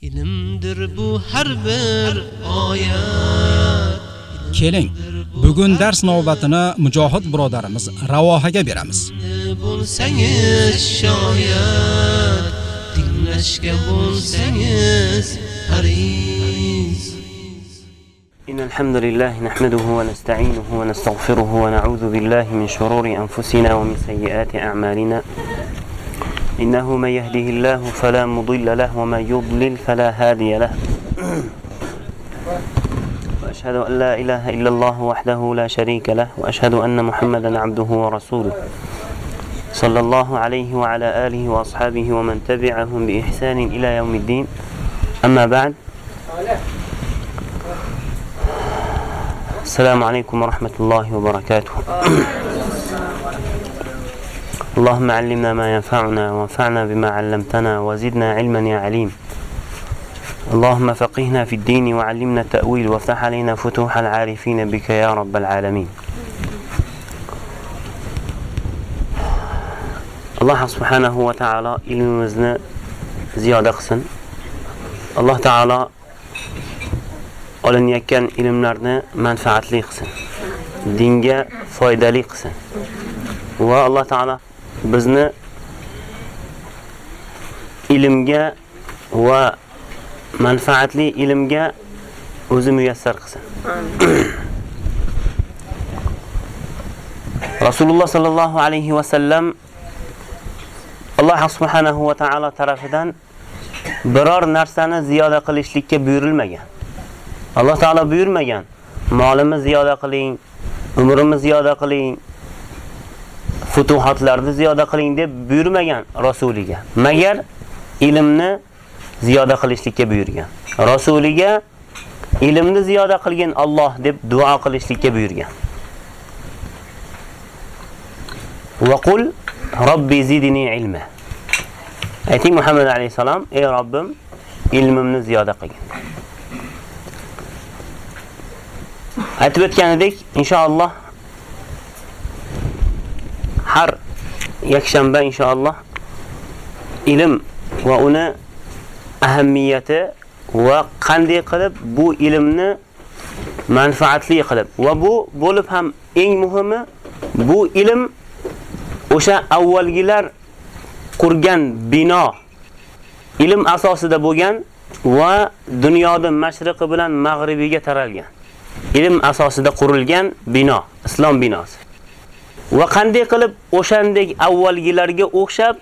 ilmdir bu har bir oyat Keling, bugun dars navbatini mujohid birodarimiz Ravohaga beramiz. bo'lsangiz shoyat tinglashga bo'lsangiz haris إن الحمد لله نحمده ونستعينه ونستغفره ونعوذ بالله من شرور أنفسنا ومن سيئات أعمالنا إنه من يهده الله فلا مضل له ومن يضلل فلا هادي له. وأشهد أن لا إله إلا الله وحده لا شريك له وأشهد أن محمدا عبده ورسوله. صلى الله عليه وعلى آله وأصحابه ومن تبعهم بإحسان إلى يوم الدين. أما بعد. السلام عليكم ورحمة الله وبركاته. اللهم علمنا ما ينفعنا وانفعنا بما علمتنا وزدنا علما يا عليم. اللهم فقهنا في الدين وعلمنا التأويل وافتح علينا فتوح العارفين بك يا رب العالمين. الله سبحانه وتعالى علم وزن زيادة قسن الله تعالى أولن يكن علم لرنا منفعة لي قسن دينجا فايدة لي قسن والله تعالى bizni ilmga va manfaatli ilmga o'zi muyassar qilsin. Rasululloh sollallohu alayhi vasallam alloh subhanahu va taolo tarafidan biror narsani ziyoda qilishlikka buyurilmagan. Alloh taolo buyurmagan molimizni ziyoda qiling umrimizni ziyoda qiling futuhatlarni ziyoda qiling deb buyurmagan rasuliga. Magar ilmni ziyoda qilishlikka buyurgan. Rasuliga ilmni ziyoda qilgin Alloh deb duo qilishlikka buyurgan. Va qul robbi zidni ilma. Ayting muhammad alayhisalom ey robbim ilmimni ziyoda qilgin. Aytib o'tganidek inshaalloh har yakshanba inshaalloh. Ilm va uni ahamiyati va qanday qilib bu ilmni manfaatli qilib va bu bo'lib ham eng muhimi bu ilm o'sha avvalgilar qurgan bino ilm asosida bo'lgan va dunyoda mashriqi bilan mag'ribiga taralgan ilm asosida qurilgan bino islom binosi. Va qanday qilib o'shandek avvalgilarga o'xshab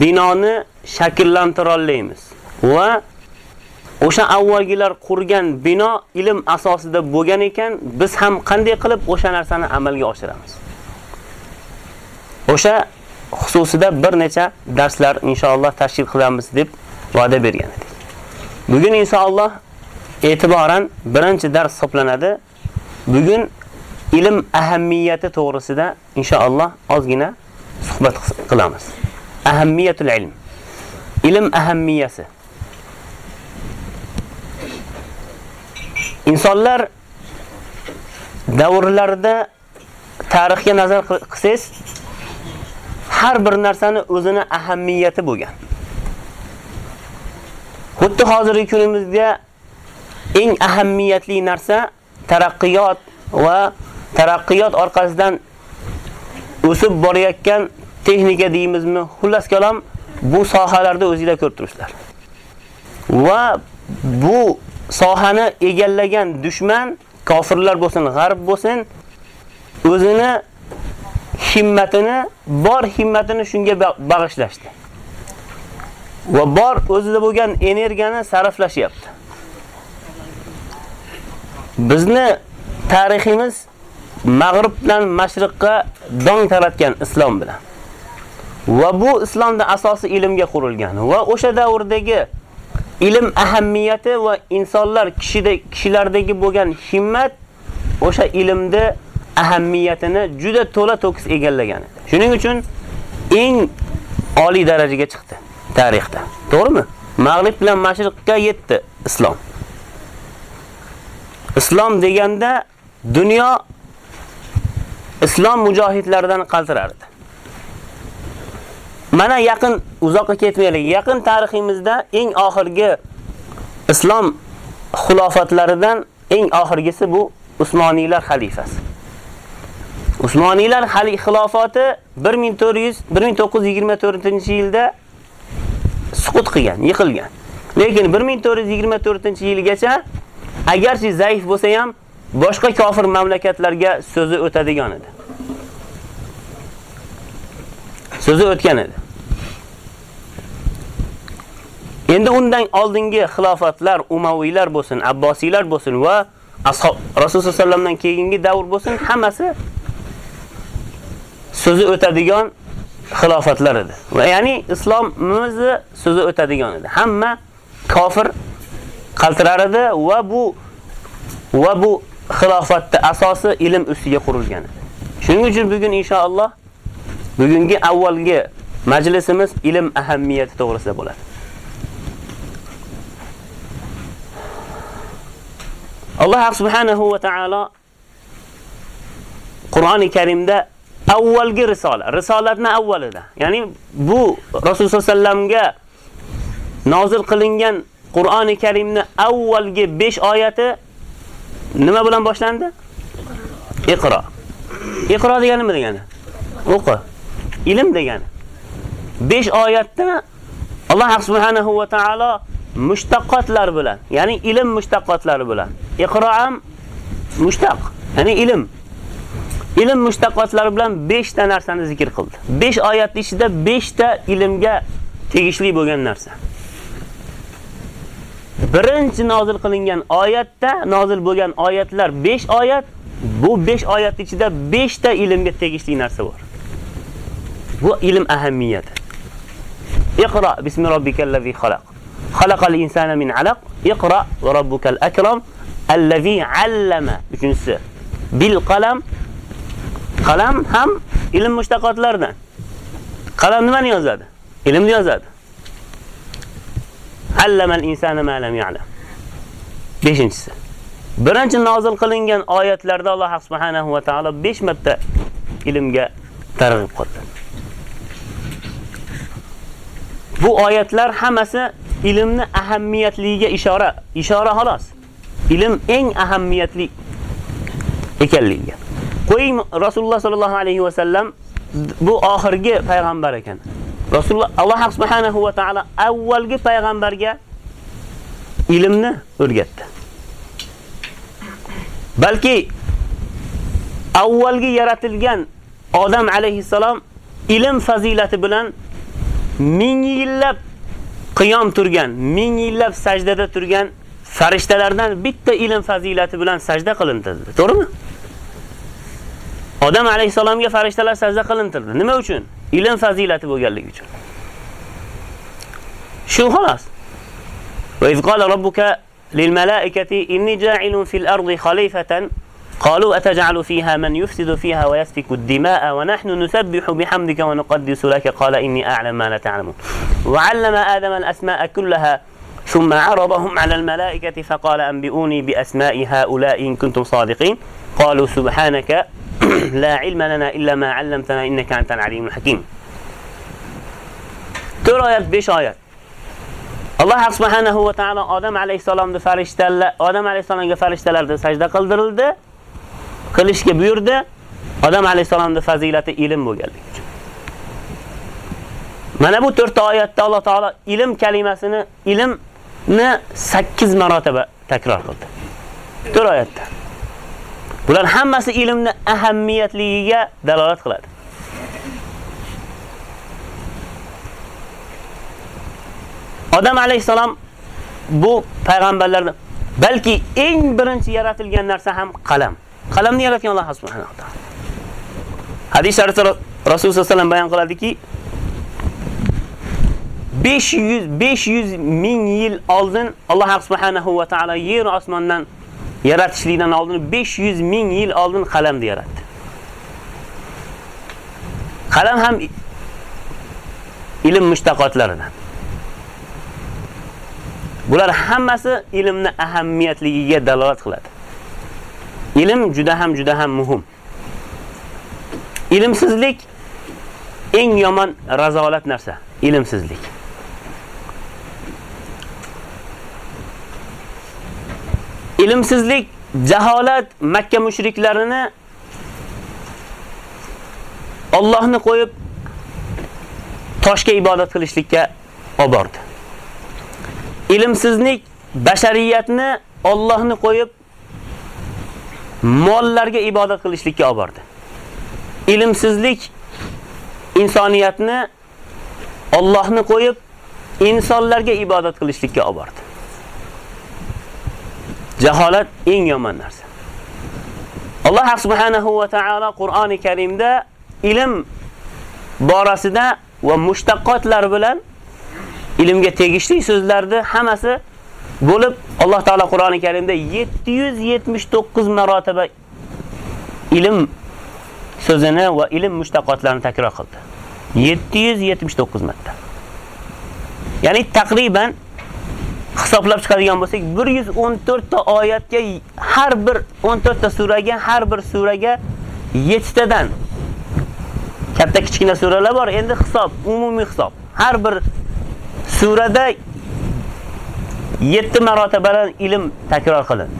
binoni shakllantira olamiz va o'sha avvalgilar qurgan bino ilm asosida bo'lgan ekan biz ham qanday qilib o'sha narsani amalga oshiramiz? O'sha xususida bir necha darslar inshaalloh tashkil qilamiz deb va'da bergan edik. Bugun inshaalloh e'tiboran birinchi dars hisoblanadi. Bugun ilm ahamiyati to'g'risida inshaalloh ozgina suhbat qilamiz. Ahamiyatul ilm. Ilm ahamiyasi. Insonlar davrlarida tarixga nazar qilsangiz har bir narsani o'zini ahamiyati bo'lgan. Xuddi hozirgi kunimizda eng ahamiyatli narsa taraqqiyot va taraqqiyot orqasidan o'sib borayotgan texnika deymizmi, xullas kalom bu sohalarda o'zingizlar ko'rib turibsizlar. Va bu sohani egallagan dushman kofirlar bo'lsin, g'arb bo'lsin, o'zini himmatini, bor himmatini shunga bag'ishlashdi. Va bor o'zida bo'lgan energiyani sarflashyapti. Bizni tariximiz mag'ribdan mashriqqa dong taratgan islom bilan. Va bu islomda asosi ilmga qurilgan va o'sha davrdagi ilm ahamiyati va insonlar kishida kishilardagi bo'lgan himmat o'sha ilmni ahamiyatini juda to'la to'kis egallagan. Shuning uchun eng oliy darajaga chiqdi tarixda. To'g'rimi? Mag'rib bilan mashriqqa yetdi islom. Islom deganda dunyo islom mujohidlaridan qaltirardi. mana yaqin uzoqqa ketmaylik. Yaqin tariximizda eng oxirgi islom xulofatlaridan eng oxirgisi bu Usmoniylar xalifasi. Usmoniylar xilofati 1400 1924-yilda suqut qilgan, yiqilgan. Lekin 1424-yilgacha agarchi zaif bo'lsa ham boshqa kofir mamlakatlarga so'zi o'tadigan edi. So'zi o'tgan edi. Endi undan oldingi xilofatlar, Umaviylar bo'lsin, Abbosiylar bo'lsin va ashab Rasululloh sollallohu alayhi vasallamdan keyingi davr bo'lsin, hammasi so'zi o'tadigan xilofatlar edi. Va ya'ni islomimizni so'zi o'tadigan edi. Hamma kofir qaltirar edi va bu va bu xilofatning asosi ilm ustiga qurilgan edi. Shuning uchun bugun inshaalloh bugungi avvalgi majlisimiz ilm ahamiyati to'g'risida bo'ladi. Alloh subhanahu va taolo Qur'oni Karimda avvalgi risola, risolatni avvalida, ya'ni bu Rasululloh sollallohu alayhi vasallamga nozil qilingan Qur'oni Karimni avvalgi 5 oyati nima bilan boshlandi? Iqro. Iqro degani nima degani? O'qi. Ilm degani. 5 oyatda Alloh subhanahu va taolo mushtaqotlar bilan, ya'ni ilm mushtaqotlari bilan. Iqro ham mushtaq, ya'ni ilm. Ilm mushtaqotlari bilan 5 ta narsani zikr qildi. 5 oyat ichida 5 ta ilmga tegishli bo'lgan narsa. Birinchi nozil qilingan oyatda nozil bo'lgan oyatlar 5 oyat, bu 5 oyat ichida 5 ta ilmga tegishli narsa bor. Bu ilm ahamiyati. Iqra bismi robbikallazi xalaq. Xalaqal insana min alaq. Iqra va robbukal akram allazi allama. Uchinchisi bil qalam. Qalam ham ilm mushtaqotlaridan. Qalam nimani yozadi? Ilmni yozadi. Allamal insana ma lam ya'lam. 5-inchisi. Birinchi nozil qilingan oyatlarda Alloh subhanahu va taolo 5 marta ilmga targ'ib qildi. Bu oyatlar hammasi ilmni ahamiyatligiga ishora, ishora xolos. Ilm eng ahamiyatli ekanligiga. Qo'ying Rasululloh sollallohu alayhi va sallam bu oxirgi payg'ambar ekan. Rasululloh Alloh subhanahu va taolo avvalgi payg'ambarga ilmni o'rgatdi. Balki avvalgi yaratilgan odam alayhisalom ilm fazilati bilan ming yillab qiyom turgan, ming yillab sajdada turgan farishtalardan bitta ilm fazilati bilan sajda qilindi. To'g'rimi? Odam alayhisalomga farishtalar sajda qilintirdi. Nima uchun? Ilm fazilati bo'lganligi uchun. Shu xolos. Va iz qala robbuka lil malaikati inni ja'ilun fil ardi khalifatan قالوا أتجعل فيها من يفسد فيها ويسفك الدماء ونحن نسبح بحمدك ونقدس لك قال إني أعلم ما لا تعلمون وعلم آدم الأسماء كلها ثم عرضهم على الملائكة فقال أنبئوني بأسماء هؤلاء إن كنتم صادقين قالوا سبحانك لا علم لنا إلا ما علمتنا إنك أنت العليم الحكيم ترى آيات بيش آيات alloh subhanahu va taolo odam alayhissalomni farishtalar odam alayhissalomga farishtalarda sajda qildirildi qilishga buyurdi. Odam alayhisolamning fazilati ilm bo'lganligi uchun. Mana bu 4 oyatda Alloh taolo ilm kalimasini, ilmni 8 marotaba takror qildi. 4 oyatda. Bular hammasi ilmni ahamiyatligiga dalolat qiladi. Odam alayhisalom bu payg'ambarlardan balki eng birinchi yaratilgan narsa ham qalam. Qalamni yaratgan Alloh subhanahu va taolo. Hadis sharifda Rasululloh sollallohu alayhi vasallam bayon qiladiki, 500 500 ming yil oldin Alloh subhanahu va taolo yer osmondan yaratishlikdan oldin 500 ming yil oldin qalamni yaratdi. Qalam ham ilm mushtaqotlaridan. Bular hammasi ilmni ahamiyatligiga dalolat qiladi. Ilm juda ham juda ham muhim. Ilmsizlik eng yomon razolat narsa ilmsizlik. Ilmsizlik, jaholat Makka mushriklarini Allohni qo'yib toshga ibodat qilishlikka olib bordi. Ilmsizlik bashariyatni Allohni qo'yib mollarga ibodat qilishlikka olib bordi. Ilmsizlik insoniyatni Allohni qo'yib insonlarga ibodat qilishlikka olib bordi. Jaholat eng yomon narsa. Alloh subhanahu va taolo Qur'oni Karimda ilm borasida va mushtaqqotlar bilan ilmga tegishli so'zlarni hammasi bo'lib Alloh taolo Qur'oni Karimda 779 marotaba ilm so'zini va ilm mushtaqotlarini takror qildi. 779 marta. Ya'ni taqriban hisoblab chiqadigan bo'lsak 114 ta oyatga har bir 14 ta suraga har bir suraga 7 tadan katta kichkina suralar bor. Endi hisob, umumiy hisob. Har bir surada 7 marotabadan ilm takror qilindi.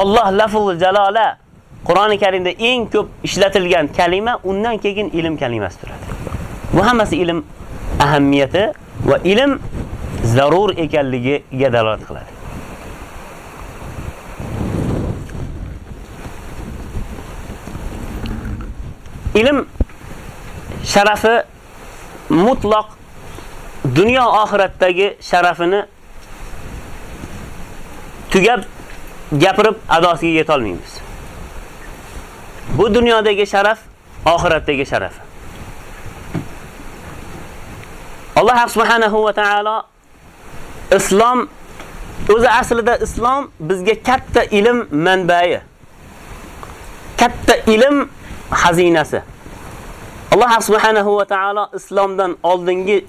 Alloh lafzul jalola Qur'oni Karimda eng ko'p ishlatilgan kalima undan keyin ilm kalimasi turadi. Bu hammasi ilm ahamiyati va ilm zarur ekanligiga dalolat qiladi. Ilm sharafi mutlaq dunyo oxiratdagi sharafini tugab gapirib adosiga yeta olmaymiz. Bu dunyodagi sharaf oxiratdagi sharaf. Alloh subhanahu va taolo islom o'zi aslida islom bizga katta ilm manbai. Katta ilm xazinasi. Alloh subhanahu va taolo islomdan oldingi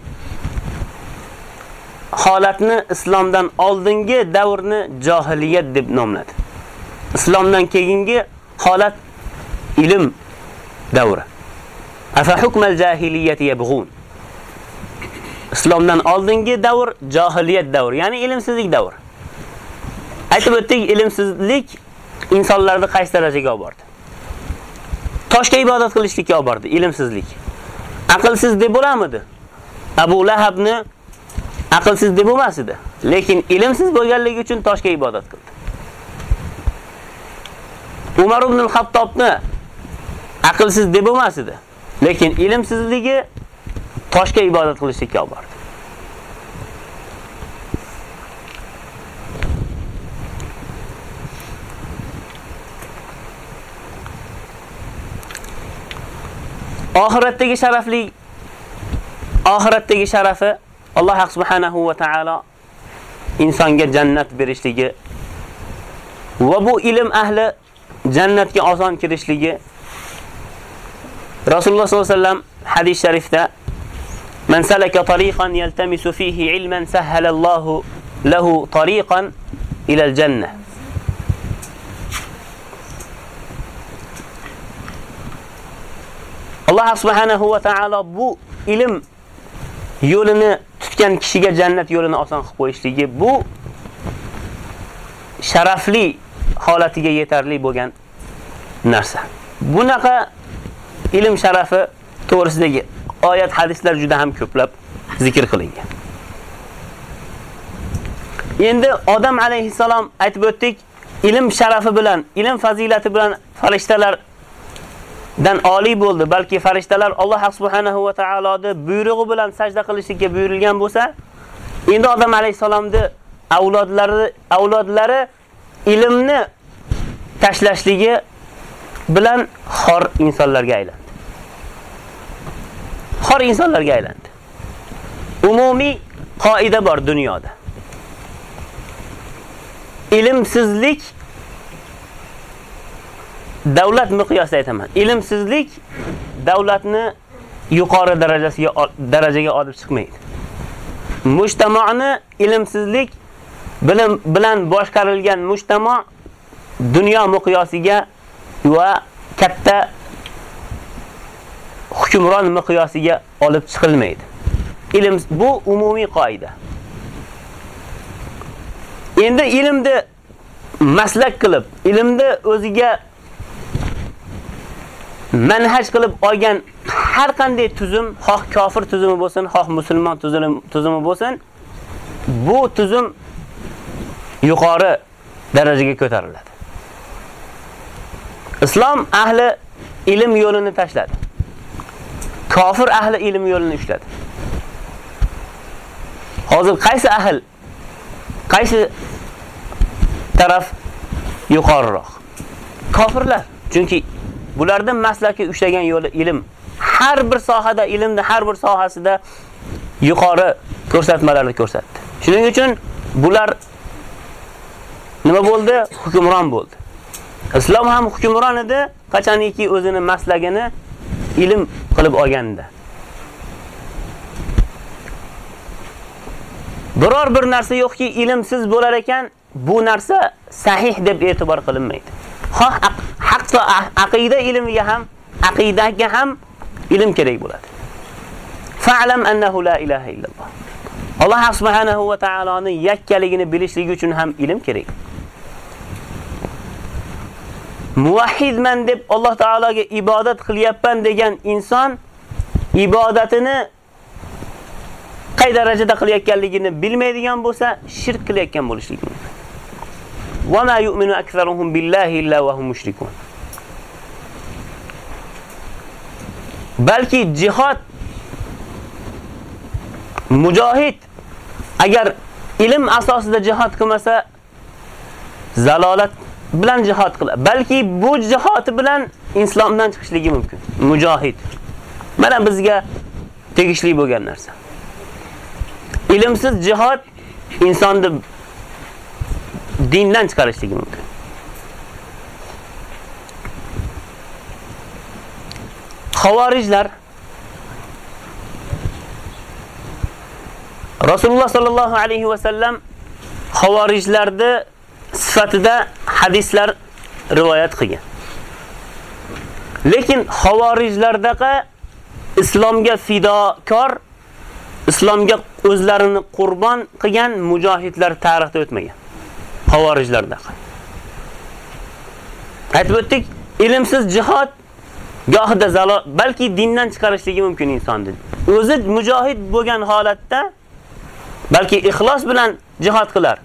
holatni islomdan oldingi davrni jahiliyat deb nomladi. Islomdan keyingi holat ilm davri. Afa hukmal jahiliyati yabghun. Islomdan oldingi davr jahiliyat davri, ya'ni ilmsizlik davri. Aytib o'tdik, ilmsizlik insonlarni qaysi darajaga olib bordi? toshga ibodat qilishlikka olib bordi, ilmsizlik. Aqlsiz deb bo'lamidi? Abu Lahabni aqlsiz deb bo'lmas edi, lekin ilmsiz bo'lganligi uchun toshga ibodat qildi. Umar ibn al-Xattobni aqlsiz deb bo'lmas edi, lekin ilmsizligi toshga ibodat qilishlikka olib bordi. oxiratdagi sharafli oxiratdagi sharafi Alloh subhanahu va taolo insonga jannat berishligi va bu ilm ahli jannatga oson kirishligi Rasululloh sollallohu alayhi vasallam hadis sharifda Man salaka tariqan yaltamisu fihi ilman sahhala Allahu lahu tariqan ila al-jannah Alloh subhanahu va taolo bu ilm yo'lini tutgan kishiga jannat yo'lini oson qilib qo'yishligi bu sharafli holatiga yetarli bo'lgan narsa. Bunaqa ilm sharafi to'g'risidagi oyat hadislar juda ham ko'plab zikr qilingan. Endi odam alayhisalom aytib o'tdik, ilm sharafi bilan, ilm fazilati bilan farishtalar dan oliy bo'ldi, balki farishtalar Alloh subhanahu va taoloning buyrug'i bilan sajda qilishga buyurilgan bo'lsa, endi odam alayhisalomni avlodlari avlodlari ilmni tashlashligi bilan xor insonlarga aylandi. Xor insonlarga aylandi. Umumiy qoida bor dunyoda. Ilmsizlik davlat miqyosida aytaman. Ilmsizlik davlatni yuqori darajasiga darajaga olib chiqmaydi. Mujtamoani ilmsizlik bilim bilan boshqarilgan mujtamo dunyo miqyosiga va katta hukmron miqyosiga olib chiqilmaydi. Ilm bu umumiy qoida. Endi ilmni maslak qilib, ilmni o'ziga manhaj qilib olgan har qanday tuzum, xoh kofir tuzumi bo'lsin, xoh musulmon tuzumi tuzumi bo'lsin, bu tuzum yuqori darajaga ko'tariladi. Islom ahli ilm yo'lini tashladi. Kofir ahli ilm yo'lini ushladi. Hozir qaysi ahl qaysi taraf yuqoriroq? Kofirlar. Chunki bulardan maslaki ushlagan yo'li ilm. Har bir sohada ilmni har bir sohasida yuqori ko'rsatmalarni ko'rsatdi. Shuning uchun bular nima bo'ldi? Hukmron bo'ldi. Islom ham hukmron edi, qachoniki o'zini maslagini ilm qilib olganda. Biror bir narsa yo'qki, ilmsiz bo'lar ekan, bu narsa sahih deb e'tibor qilinmaydi. Xoh haqqa aqida ilmiga ham, aqidaga ham ilm kerak bo'ladi. Fa'lam annahu la ilaha illalloh. Alloh subhanahu va taoloning yakkaligini bilishligi uchun ham ilm kerak. Muvahhidman deb Alloh taologa ibodat qilyapman degan inson ibodatini qay darajada qilayotganligini bilmaydigan bo'lsa, shirk qilayotgan bo'lishligi mumkin. Va ma yu'minu aktharuhum billahi illa wa hum mushrikun. Balki jihad mujohid agar ilm asosida jihad qilmasa zalolat bilan jihad qiladi. Balki bu jihad bilan islomdan chiqishligi mumkin. Mujohid. Mana bizga tegishli bo'lgan narsa. Ilmsiz jihad insonni dindan chiqarishligi mumkin. Xavorijlar Rasululloh sallallohu alayhi va sallam xavorijlarni sifatida hadislar rivoyat qilgan. Lekin xavorijlardagi islomga fidokor islomga o'zlarini qurbon qilgan mujohidlar tarixda o'tmagan. Xavorijlarda. Aytib o'tdik, ilmsiz jihad gohida zalo balki dindan chiqarishligi mumkin insonni. O'zi mujohid bo'lgan holatda balki ixlos bilan jihad qilar.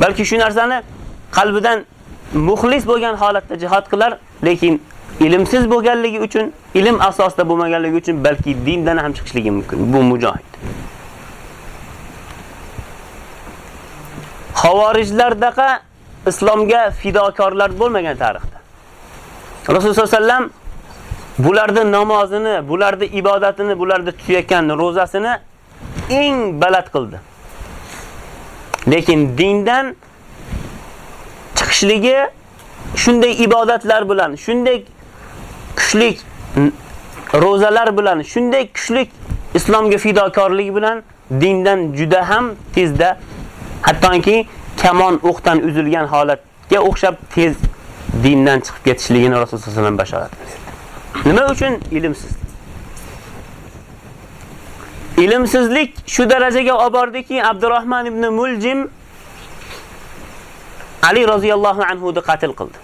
Balki shu narsani qalbidan muxlis bo'lgan holatda jihad qilar, lekin ilmsiz bo'lganligi uchun, ilm asosida bo'lmaganligi uchun balki dindan ham chiqishligi mumkin. Bu mujohid. Xavorijlardaqa islomga fidokorlar bo'lmagan tarixda. Rasululloh sollallohu alayhi vasallam bularni namozini, bularni ibodatini, bularni tutayotgan ro'zasini eng balat qildi. Lekin dindan chiqishligi shunday ibodatlar bilan, shunday kuchlik ro'zalar bilan, shunday kuchlik islomga fidokorlik bilan dindan juda ham tezda hattoki kamon o'qdan uzilgan holatga o'xshab tez dindan chiqib ketishligini Rasululloh sollallohu alayhi vasallam bashorat qildi. Nima uchun ilmsiz? Ilmsizlik shu darajaga olib bordiki, Abdurrahman ibn Muljim Ali roziyallohu anhu ni qatl qildi.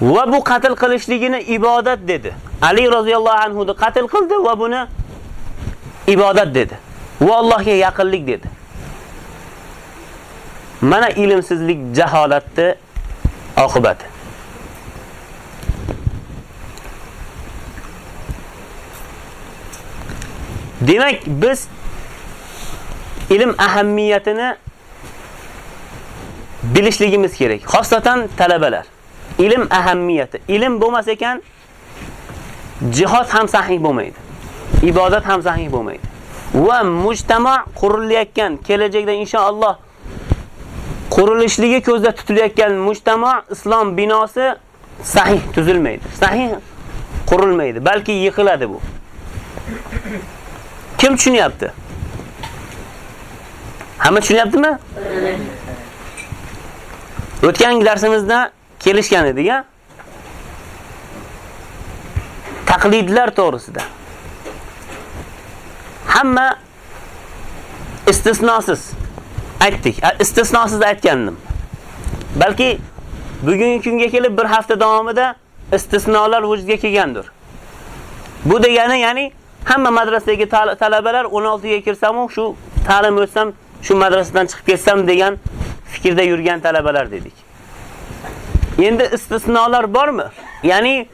Va bu qatl qilishligini ibodat dedi. Ali roziyallohu anhu ni qatl qildi va buni ibodat dedi. Va Allohga yaqinlik dedi. Mana ilmsizlik jaholatni oqibati. Demak, biz ilm ahamiyatini bilishligimiz kerak. Xosatan talabalar. Ilm ahamiyati. Ilm bo'lmas ekan jihod ham sahih bo'lmaydi. Ibodat ham sahih bo'lmaydi. Va mujtama qurilayotgan kelajakda inshaalloh qurilishligi ko'zda tutilayotgan mujtama islom binosi sahih tuzilmaydi. Sahih qurilmaydi, balki yiqiladi bu. Kim tushunyapti? Hamma tushunyaptimi? O'tgan darsimizda kelishgan edik-a. taqlidlar to'g'risida hamma istisnosiz aytdik. Istisnosiz aytgandim. Balki bugungi kunga kelib bir hafta davomida istisnolar vujudga kelgandir. Bu degani, ya'ni hamma madrasadagi talabalar 16 ga kirsam, shu ta'lim o'tsam, shu madrasadan chiqib ketsam degan fikrda yurgan talabalar dedik. Endi istisnolar bormi? Ya'ni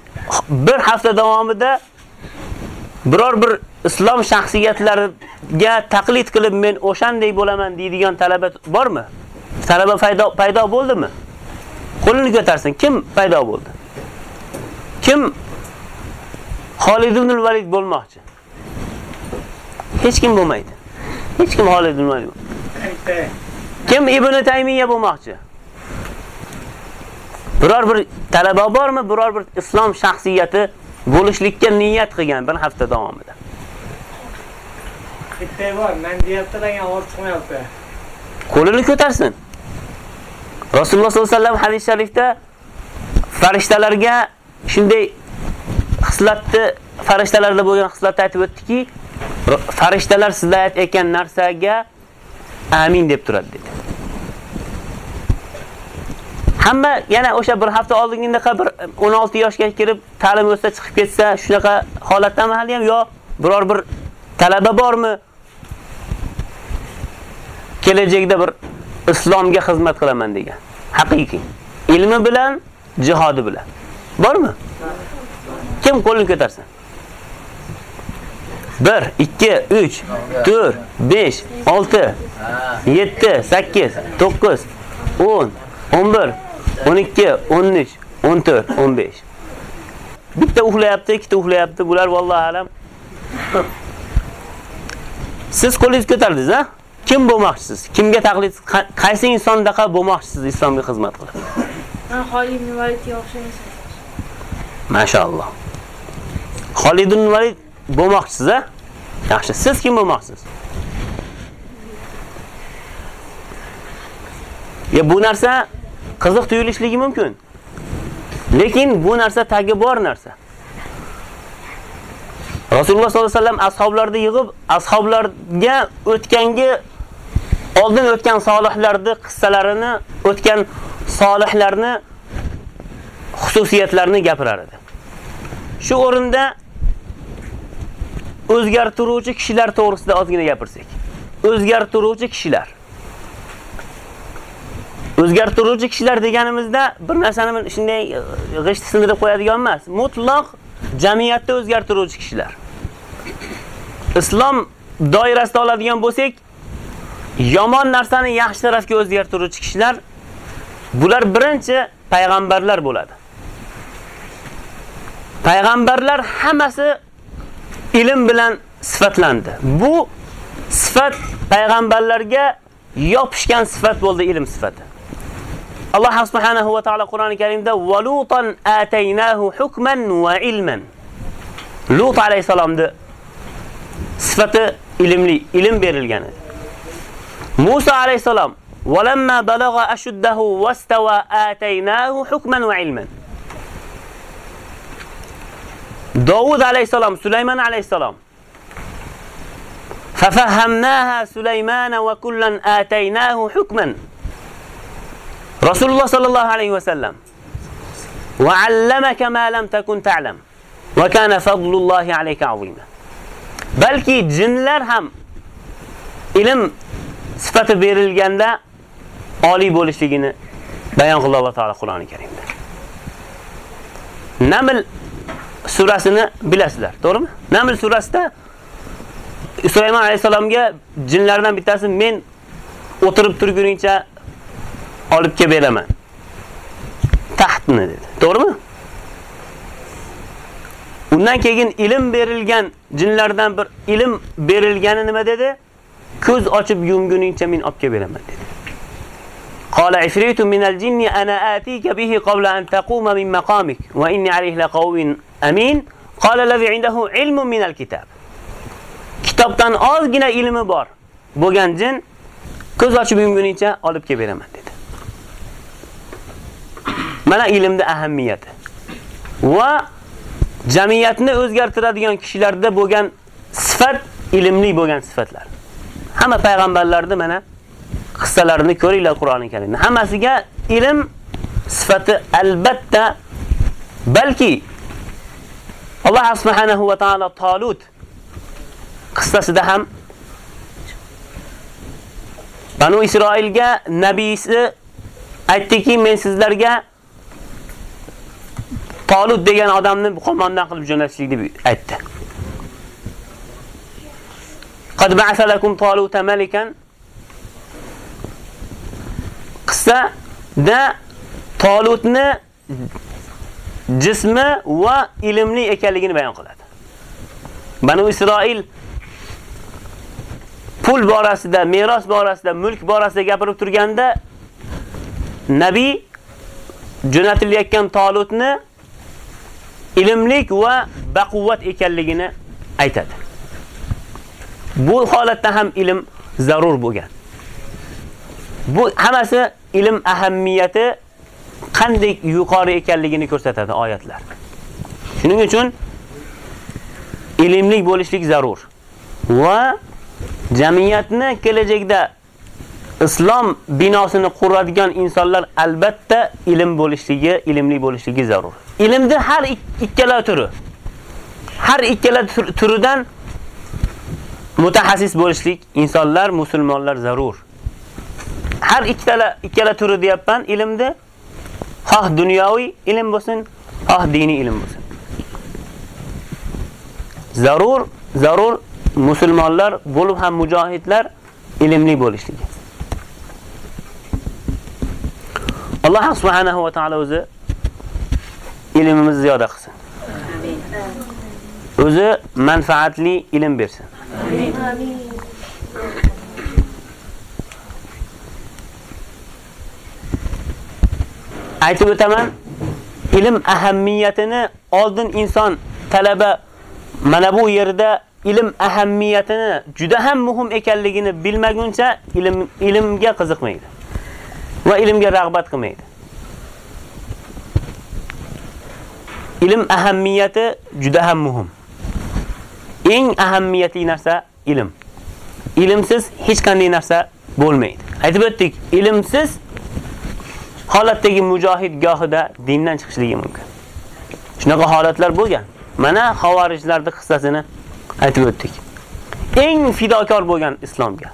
bir hafta davomida biror bir islom shaxsiyatlariga taqlid qilib men o'shanday bo'laman deydigan talaba bormi? Talaba paydo paydo bo'ldimi? Qo'lini ko'tarsin. Kim paydo bo'ldi? Kim Xolid ibn al-Valid bo'lmoqchi? Hech kim bo'lmaydi. Hech kim Xolid ibn al-Valid. Kim Ibn Taymiyya bo'lmoqchi? Biror bir talaba bormi? Biror bir islom shaxsiyati bo'lishlikka niyat qilgan bir hafta davomida. Bitta bor, men deyaptilar, ovoz chiqmayapti. Qo'lini ko'tarsin. Rasululloh sollallohu alayhi vasallam hadis sharifda farishtalarga shunday xislatni farishtalarda bo'lgan xislatni aytib o'tdiki, farishtalar sizlar aytgan narsaga amin deb turadi dedi. Hamma yana o'sha bir hafta oldingidaqa bir e, 16 yoshga kirib ta'lim o'tsa chiqib ketsa, shunaqa holatdami hali ham yo biror bir talaba bormi? Kelajakda bir islomga xizmat qilaman degan. Haqiqiy. Ilmi bilan, jihodi bilan. Bormi? Kim qo'lini ko'tarsin? 1 2 3 4 5 6 7 8 9 10 11 12 13 14 15 Bitta uxlayapti, ikkita uxlayapti. Bular vallohu alam. Siz qo'lingiz ko'tardingiz, ha? Kim bo'lmoqchisiz? Kimga taqlid qaysi insondaqa bo'lmoqchisiz islomga xizmat qilib? Men Xolid ibn Validga o'xshamayman. Mashalloh. Xolid ibn Valid bo'lmoqchisiz, a? Yaxshi. Siz kim bo'lmoqchisiz? Ya bu narsa qiziq tuyulishligi mumkin. Lekin bu narsa tagi bor narsa. Rasululloh sollallohu alayhi vasallam ashoblarni yig'ib, ashoblarga o'tgangi oldin o'tgan solihlarning qissalarini, o'tgan solihlarni xususiyatlarini gapirar edi. Shu o'rinda o'zgartiruvchi kishilar to'g'risida ozgina gapirsak. O'zgartiruvchi kishilar. O'zgartiruvchi kishilar deganimizda bir narsani shunday e, g'isht sindirib qo'yadigan emas. Mutlaq jamiyatda o'zgartiruvchi kishilar. Islom doirasida oladigan bo'lsak, yomon narsani yaxshi tarafga o'zgartiruvchi kishilar bular birinchi payg'ambarlar bo'ladi. Payg'ambarlar hammasi ilm bilan sifatlandi. Bu sifat payg'ambarlarga yopishgan sifat bo'ldi ilm sifati. Alloh subhanahu va taolo Qur'oni Karimda valutan ataynahu hukman va ilman. Lut alayhisalomni sifati ilmli, ilm berilgan edi. Musa alayhisalom valamma balagha ashuddahu wastawa ataynahu hukman va ilman. Davud alayhisalom, Sulayman alayhisalom. Fa fahamnaha Sulaymana wa kullan ataynahu hukman. Rasululloh sallallohu alayhi va sallam. Va 'allamaka ma lam takun ta'lam. Va kana fadlullohi alayka 'azima. Balki jinlar ham ilm sifati berilganda oliy bo'lishligini bayon qildi Alloh taolo Qur'oni Karimda. Naml surasini bilasizlar, to'g'rimi? Naml surasida Sulaymon alayhisalomga jinlardan bittasi men o'tirib turguningcha olib kelib beraman. Taxtni dedi. To'g'rimi? Undan keyin ilm berilgan jinlardan bir ilm berilgani nima dedi? Ko'z ochib yumguningcha men olib kelib beraman dedi. Qala ifritu min jinni ana atika bihi qabla an taquma min maqamik va inni alayhi laqawin amin. Qala allazi indahu ilmun min al-kitab. Kitobdan ozgina ilmi bor bo'lgan jin ko'z ochib yumguningcha olib kelib beraman dedi. Mana ilmda ahamiyati. Va jamiyatni o'zgartiradigan kishilarda bo'lgan sifat ilmli bo'lgan sifatlar. Hamma payg'ambarlarni mana qissalarini ko'ringlar Qur'oni Karimda. Hammasiga ilm sifati albatta balki Alloh subhanahu va taolo Talut qissasida ham Banu Isroilga nabiysi aytdiki, men sizlarga Talut degan odamni qo'mondan qilib jo'natishlik deb aytdi. Qad ba'atha lakum Taluta malikan qissa da Talutni jismi va ilmli ekanligini bayon qiladi. Banu Isroil pul borasida, meros borasida, mulk borasida gapirib turganda nabiy jo'natilayotgan Talutni ilmlik va baquvvat ekanligini aytadi. Bu holatda ham ilm zarur bo'lgan. Bu hammasi ilm ahamiyati qanday yuqori ekanligini ko'rsatadi oyatlar. Shuning uchun ilmlik bo'lishlik zarur. Va jamiyatni kelajakda islom binosini quradigan insonlar albatta ilm bo'lishligi, ilmli bo'lishligi zarur. Ilmni har ikkala turi. Har ikkala turidan mutaxassis bo'lishlik insonlar, musulmonlar zarur. Har ikkala ikkala turi deyapman ilmda. Xoh dunyoviy ilm bo'lsin, xoh diniy ilm bo'lsin. Zarur, zarur musulmonlar bo'lib ham mujohidlar ilmli bo'lishligi. Alloh subhanahu va taolo o'zi ilmimizni ziyoda qilsin. O'zi manfaatli ilm bersin. Amin. Aytib o'taman, ilm ahamiyatini oldin inson talaba mana bu yerda ilm ahamiyatini juda ham muhim ekanligini bilmaguncha ilm ilmga qiziqmaydi va ilmga rag'bat qilmaydi. Ilm ahamiyati juda ham muhim. Eng ahamiyatli narsa ilm. Ilmsiz hech qanday narsa bo'lmaydi. Aytib o'tdik, ilmsiz holatdagi mujohid gohida dindan chiqishligi mumkin. Shunaqa holatlar bo'lgan. Mana xavorijlarning qissasini aytib o'tdik. Eng fidokor bo'lgan islomga.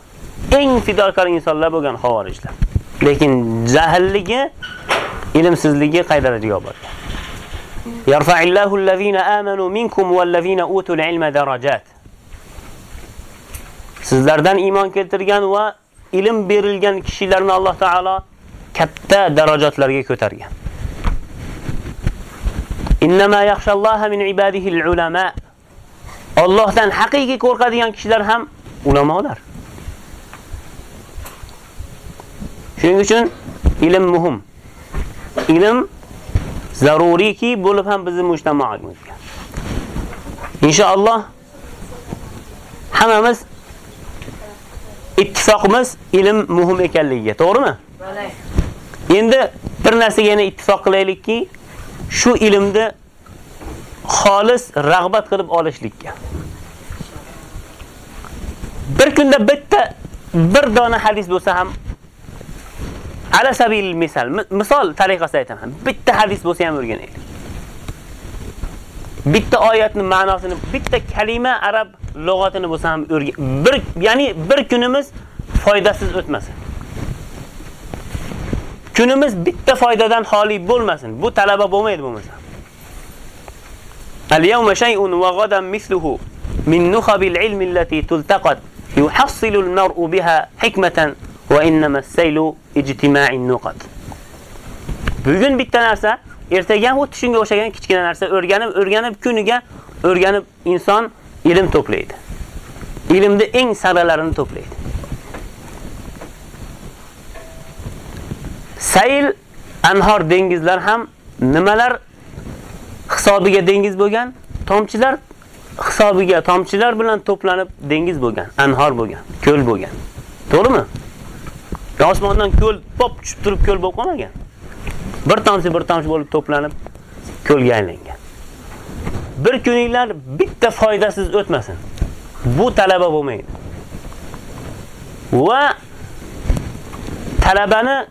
Eng fidokor insonlar bo'lgan xavorijlar. Lekin jahilligi, ilmsizligi qay darajaga borgan. Yarfa'illahu allazina amanu minkum wallazina utul ilma darajat. Sizlardan iymon keltirgan va ilm berilgan kishilarni Alloh taolo katta darajatlarga ko'targan. Innama yaxshalloha min ibadihi al-ulama. Allohdan haqiqiy qo'rqadigan kishilar ham ulamolar. Shuning uchun ilm muhim. Ilm zaruriyki bo'lib ham bizning mujtamoamizga. Inshaalloh hammamiz ittifoqimiz ilm muhim ekanligiga, to'g'rimi? Endi bir narsaga yana ittifoq qilaylikki, shu ilmni xolis rag'bat qilib olishlikka. Bir kunda bitta bir dona hadis bo'lsa ham ala sabil misal, misol tariqasida aytaman. Bitta hadis bo'lsa ham o'rganaylik. Bitta oyatni ma'nosini, bitta kalima arab lug'atini bo'lsa ham o'rgan. Bir, ya'ni bir kunimiz foydasiz o'tmasin. Kunimiz bitta foydadan xoli bo'lmasin. Bu talaba bo'lmaydi bo'lmasa. Al-yawma shay'un wa ghadan mithluhu min nukhabil ilmi allati tultaqat yuhassilu al-mar'u biha hikmatan va innama as-saylu ijtima'in nuqat. Bugun bitta narsa, ertaga ham xuddi shunga o'xshagan kichkina narsa o'rganib, o'rganib kuniga o'rganib inson ilm to'playdi. Ilmni eng saralarini to'playdi. Sayl, anhor dengizlar ham nimalar hisobiga dengiz bo'lgan? Tomchilar hisobiga tomchilar bilan to'planib dengiz bo'lgan, anhor bo'lgan, ko'l bo'lgan. To'g'rimi? Osmondan ko'l pop tushib turib ko'l bo'lib qolmagan. Bir tomchi bir tomchi bo'lib to'planib ko'lga aylangan. bir kuninglar bitta foydasiz o'tmasin. Bu talaba bo'lmaydi. Va talabani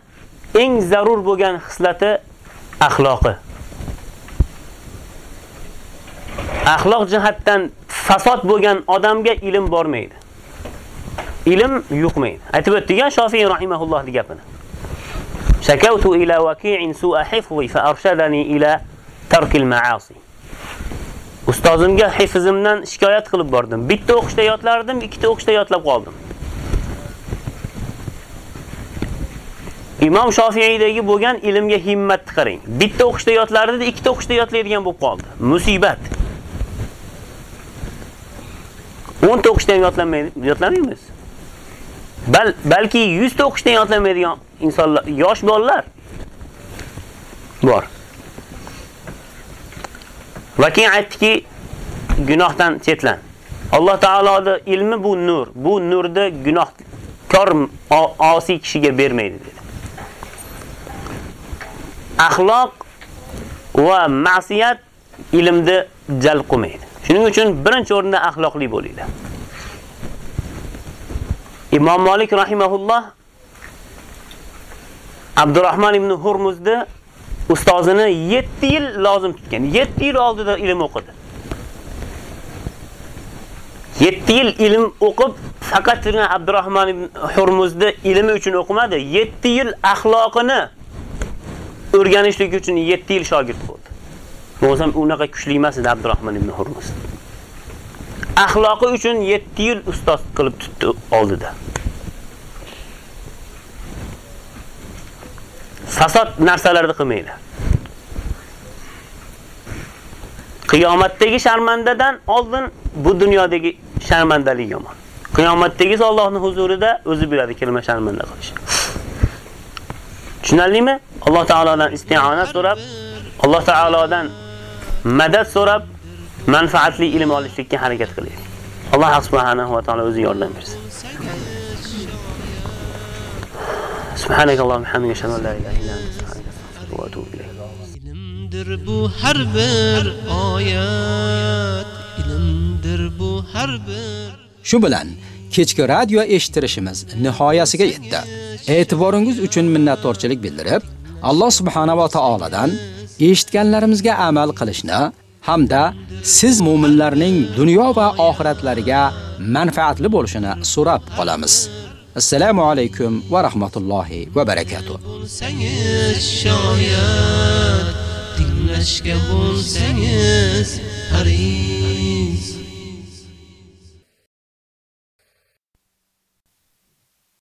eng zarur bo'lgan xislati axloqi. Axloq jihatdan fasod bo'lgan odamga ilm bormaydi. Ilm yuqmaydi. Aytib o'tgan Shofiy rahimahullohning gapini. Shakawtu ila waqi'in su'a hifzi fa arshadani ila tarkil ma'asi. Ustozimga hifzimdan shikoyat qilib bordim. Bitta o'qishda yodlardim, ikkita o'qishda yodlab qoldim. Imom Shofiiydagi bo'lgan ilmga himmatni qarang. Bitta o'qishda yodlardi, ikkita o'qishda yodlaydigan bo'lib qoldi. Musibat. 10 ta o'qishdan yodlanmaydi, yodlamaymiz. Bal balki 100 ta o'qishdan yodlanmaydigan insonlar, yosh bolalar bor. Va keyin aytdiki, gunohdan chetlan. Alloh taoloning ilmi bu nur. Bu nurni gunohkor osiy kishiga bermaydi dedi. Axloq va ma'siyat ilmni jalb qilmaydi. Shuning uchun birinchi o'rinda axloqli bo'linglar. Imom Malik rahimahulloh Abdurrahman ibn Hurmuzni ustozini 7 yil lozim tutgan. 7 yil oldida ilm o'qidi. 7 yil ilm o'qib, faqatgina Abdurrahman ibn Hurmuzni ilmi uchun o'qimadi, 7 yil axloqini o'rganishlik uchun 7 yil shogird bo'ldi. Bo'lsam unaqa kuchli emas edi Abdurrahman ibn Hurmus. Axloqi uchun 7 yil ustoz qilib tutdi oldida. Fasod narsalarni qilmaydi. Qiyomatdagi sharmandadan oldin bu dunyodagi sharmandalik yomon. Qiyomatdagi Allohning huzurida o'zi biladi kelma sharmanda qilish. Tushunarlimi? Alloh taolodan isti'ona so'rab, Alloh taolodan madad so'rab manfaatli ilm olishlikka harakat qilaylik. Alloh subhanahu va taolo o'zi yordam bersin. Subhanakallahumma hamdika ashhadu an la ilaha illa anta astaghfiruka va atubu ilayk. Ilmdir bu har bir oyat, ilmdir bu har bir Shu bilan kechki radio eshittirishimiz nihoyasiga yetdi. E'tiboringiz uchun minnatdorchilik bildirib, Alloh subhanahu va taoladan eshitganlarimizga amal qilishni hamda siz mu'minlarning dunyo va oxiratlariga manfaatli bo'lishini so'rab qolamiz. Assalomu alaykum va rahmatullohi va barakatuh. bo'lsangiz tinglashga bo'lsangiz har